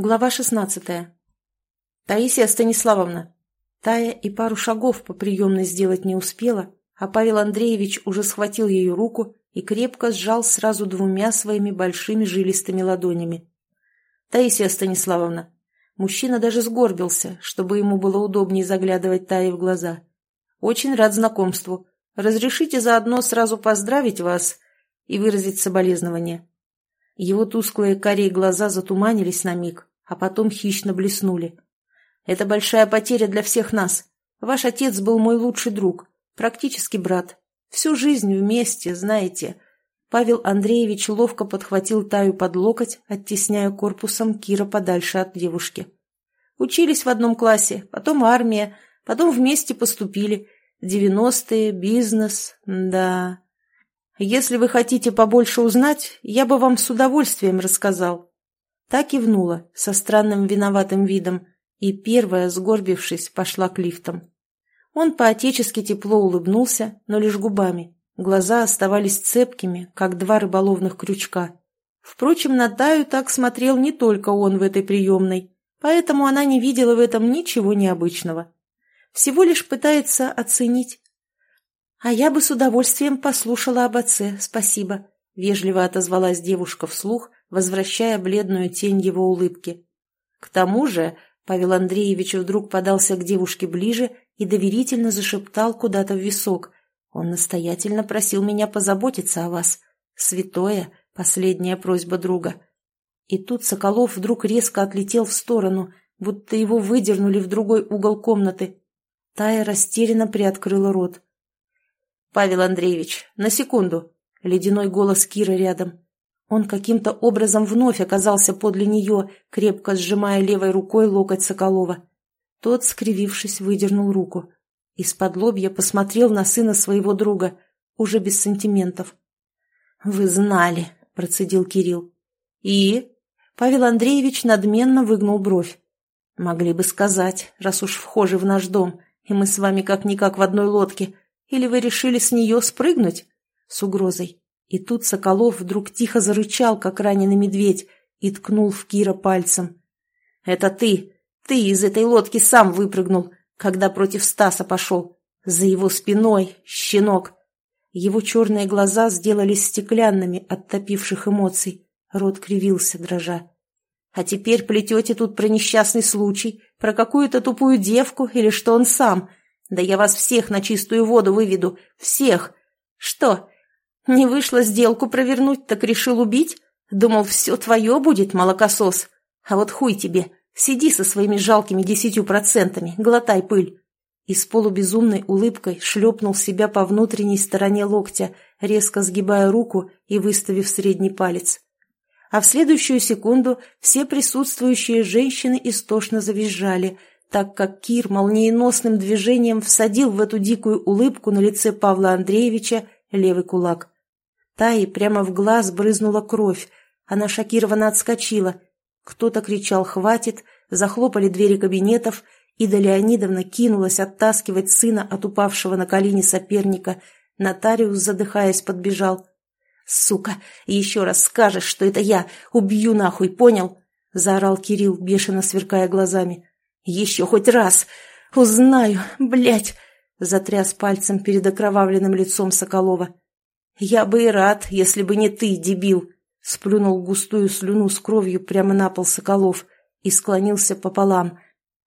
Глава шестнадцатая. Таисия Станиславовна. Тая и пару шагов по приемной сделать не успела, а Павел Андреевич уже схватил ее руку и крепко сжал сразу двумя своими большими жилистыми ладонями. «Таисия Станиславовна». Мужчина даже сгорбился, чтобы ему было удобнее заглядывать Тае в глаза. «Очень рад знакомству. Разрешите заодно сразу поздравить вас и выразить соболезнования». Его тусклые карие глаза затуманились на миг, а потом хищно блеснули. «Это большая потеря для всех нас. Ваш отец был мой лучший друг, практически брат. Всю жизнь вместе, знаете». Павел Андреевич ловко подхватил Таю под локоть, оттесняя корпусом Кира подальше от девушки. Учились в одном классе, потом армия, потом вместе поступили. Девяностые, бизнес, да. Если вы хотите побольше узнать, я бы вам с удовольствием рассказал. Так и внула, со странным виноватым видом, и первая, сгорбившись, пошла к лифтам. Он поотечески тепло улыбнулся, но лишь губами. Глаза оставались цепкими, как два рыболовных крючка. Впрочем, на Таю так смотрел не только он в этой приемной, поэтому она не видела в этом ничего необычного. Всего лишь пытается оценить. «А я бы с удовольствием послушала об отце, спасибо», — вежливо отозвалась девушка вслух, возвращая бледную тень его улыбки. К тому же Павел Андреевич вдруг подался к девушке ближе и доверительно зашептал куда-то в висок. «Он настоятельно просил меня позаботиться о вас. Святое, последняя просьба друга». И тут Соколов вдруг резко отлетел в сторону, будто его выдернули в другой угол комнаты. Тая растерянно приоткрыла рот. «Павел Андреевич, на секунду!» Ледяной голос Кира рядом. Он каким-то образом вновь оказался подле нее, крепко сжимая левой рукой локоть Соколова. Тот, скривившись, выдернул руку. Из-под лобья посмотрел на сына своего друга, уже без сантиментов. «Вы знали», — процедил Кирилл. «И?» Павел Андреевич надменно выгнул бровь. «Могли бы сказать, раз уж вхожи в наш дом, и мы с вами как-никак в одной лодке. Или вы решили с нее спрыгнуть?» С угрозой. И тут Соколов вдруг тихо зарычал, как раненый медведь, и ткнул в Кира пальцем. «Это ты! Ты из этой лодки сам выпрыгнул, когда против Стаса пошел. За его спиной, щенок!» Его черные глаза сделались стеклянными от топивших эмоций. Рот кривился, дрожа. «А теперь плетете тут про несчастный случай, про какую-то тупую девку или что он сам. Да я вас всех на чистую воду выведу. Всех! Что, не вышло сделку провернуть, так решил убить? Думал, все твое будет, молокосос. А вот хуй тебе. Сиди со своими жалкими десятью процентами, глотай пыль. И с полубезумной улыбкой шлепнул себя по внутренней стороне локтя, резко сгибая руку и выставив средний палец. А в следующую секунду все присутствующие женщины истошно завизжали, так как Кир молниеносным движением всадил в эту дикую улыбку на лице Павла Андреевича левый кулак. Таи прямо в глаз брызнула кровь. Она шокированно отскочила. Кто-то кричал «Хватит!», захлопали двери кабинетов, Ида Леонидовна кинулась оттаскивать сына от упавшего на колени соперника. Нотариус, задыхаясь, подбежал. «Сука, еще раз скажешь, что это я, убью нахуй, понял?» — заорал Кирилл, бешено сверкая глазами. «Еще хоть раз! Узнаю, блядь!» — затряс пальцем перед окровавленным лицом Соколова. «Я бы и рад, если бы не ты, дебил!» Сплюнул густую слюну с кровью прямо на пол Соколов и склонился пополам,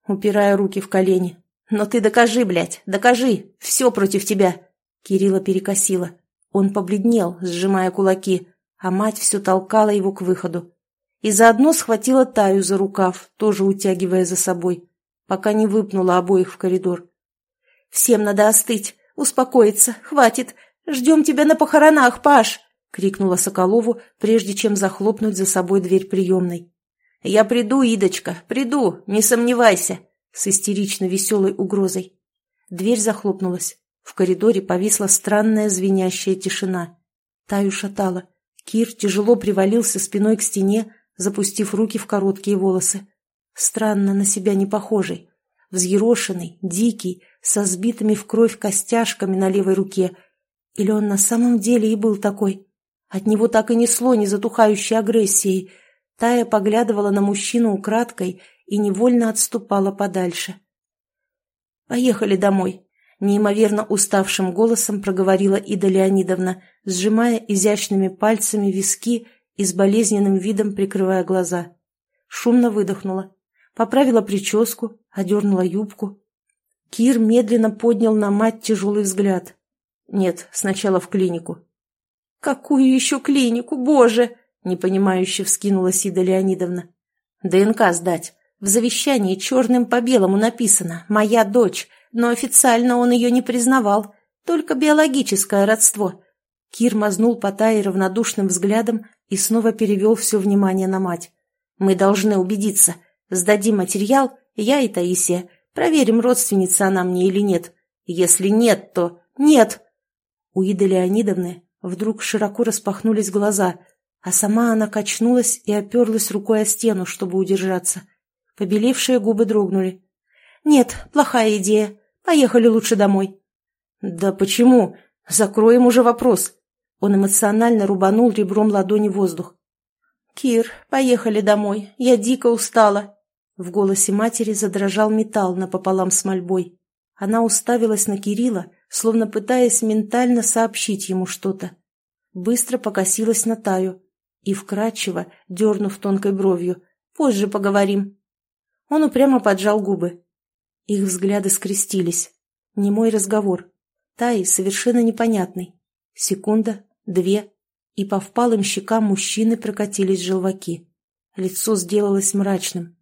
упирая руки в колени. «Но ты докажи, блядь, докажи! Все против тебя!» Кирилла перекосила. Он побледнел, сжимая кулаки, а мать все толкала его к выходу. И заодно схватила Таю за рукав, тоже утягивая за собой, пока не выпнула обоих в коридор. «Всем надо остыть, успокоиться, хватит, «Ждем тебя на похоронах, Паш!» — крикнула Соколову, прежде чем захлопнуть за собой дверь приемной. «Я приду, Идочка, приду, не сомневайся!» с истерично веселой угрозой. Дверь захлопнулась. В коридоре повисла странная звенящая тишина. Таю шатала. Кир тяжело привалился спиной к стене, запустив руки в короткие волосы. Странно на себя не похожий. Взъерошенный, дикий, со сбитыми в кровь костяшками на левой руке — или он на самом деле и был такой? От него так и несло незатухающей агрессией. Тая поглядывала на мужчину украдкой и невольно отступала подальше. «Поехали домой», — неимоверно уставшим голосом проговорила Ида Леонидовна, сжимая изящными пальцами виски и с болезненным видом прикрывая глаза. Шумно выдохнула. Поправила прическу, одернула юбку. Кир медленно поднял на мать тяжелый взгляд. «Нет, сначала в клинику». «Какую еще клинику, боже!» — непонимающе вскинула Сида Леонидовна. «ДНК сдать. В завещании черным по белому написано «Моя дочь», но официально он ее не признавал, только биологическое родство». Кир мазнул по Тае равнодушным взглядом и снова перевел все внимание на мать. «Мы должны убедиться. Сдадим материал, я и Таисия. Проверим, родственница она мне или нет. Если нет, то нет!» У Иды Леонидовны вдруг широко распахнулись глаза – а сама она качнулась и оперлась рукой о стену, чтобы удержаться. Побелевшие губы дрогнули. «Нет, плохая идея. Поехали лучше домой». «Да почему? Закроем уже вопрос». Он эмоционально рубанул ребром ладони воздух. «Кир, поехали домой. Я дико устала». В голосе матери задрожал металл напополам с мольбой. Она уставилась на Кирилла, словно пытаясь ментально сообщить ему что-то. Быстро покосилась на Таю и вкрадчиво, дернув тонкой бровью. «Позже поговорим». Он упрямо поджал губы. Их взгляды скрестились. Немой разговор. Таи совершенно непонятный. Секунда, две, и по впалым щекам мужчины прокатились желваки. Лицо сделалось мрачным.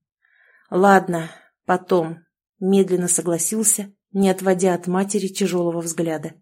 «Ладно, потом», — медленно согласился, не отводя от матери тяжелого взгляда.